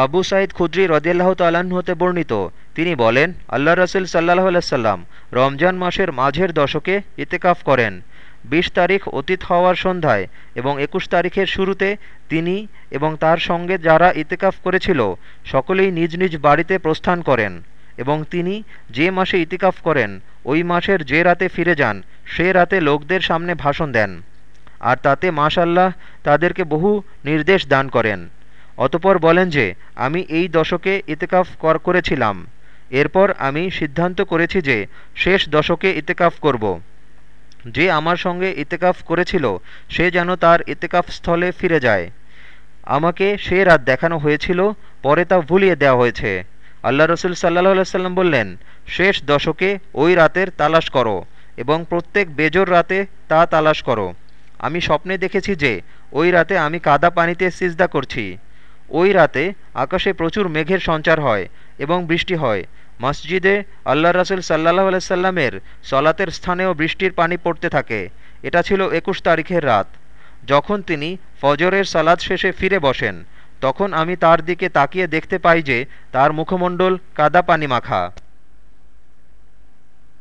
আবু সাইদ খুদ্রি রদিয়াল্লাহ হতে বর্ণিত। তিনি বলেন আল্লাহ রসুল সাল্লাহ আলাইসাল্লাম রমজান মাসের মাঝের দশকে ইতেকাফ করেন। বিশ তারিখ অতীত হওয়ার সন্ধ্যায় এবং একুশ তারিখের শুরুতে তিনি এবং তার সঙ্গে যারা ইতেকাফ করেছিল, সকলেই নিজ নিজ বাড়িতে প্রস্থান করেন এবং তিনি যে মাসে ইতিকাফ করেন, ওই মাসের যে রাতে ফিরে যান, সে রাতে লোকদের সামনে ভাষণ দেন। আর তাতে মাশাল্লাহ তাদেরকে বহু নির্দেশ দান করেন। অতপর বলেন যে, আমি এই দশকে ইতেকাফ কর, করেছিলাম। এরপর আমি সিদ্ধান্ত করেছি যে, শেষ দশকে ইতেকাফ করব। যে আমার সঙ্গে ইতেকাফ করেছিল, সে যেন তার ইতেকাফ স্থলে ফিরে যায়। আমাকে সে রাত দেখানো হয়েছিল, পরে তা ভুলিয়ে দেওয়া হয়েছে। আল্লাহ রসুল সাল্লাহ সাল্লাম বললেন, শেষ দশকে ওই রাতের তালাশ করো এবং প্রত্যেক বেজর রাতে তা তালাশ করো। আমি স্বপ্নে দেখেছি যে, ওই রাতে আমি কাদা পানিতে সিজদা করছি। ওই রাতে আকাশে প্রচুর মেঘের সঞ্চার হয় এবং বৃষ্টি হয়। মসজিদে আল্লাহ রাসুল সাল্লাহ আলাইসাল্লামের সলাতের স্থানেও বৃষ্টির পানি পড়তে থাকে। এটা ছিল একুশ তারিখের রাত। যখন তিনি ফজরের সালাদ শেষে ফিরে বসেন, তখন আমি তার দিকে তাকিয়ে দেখতে পাই যে তার মুখমণ্ডল কাদা পানি মাখা।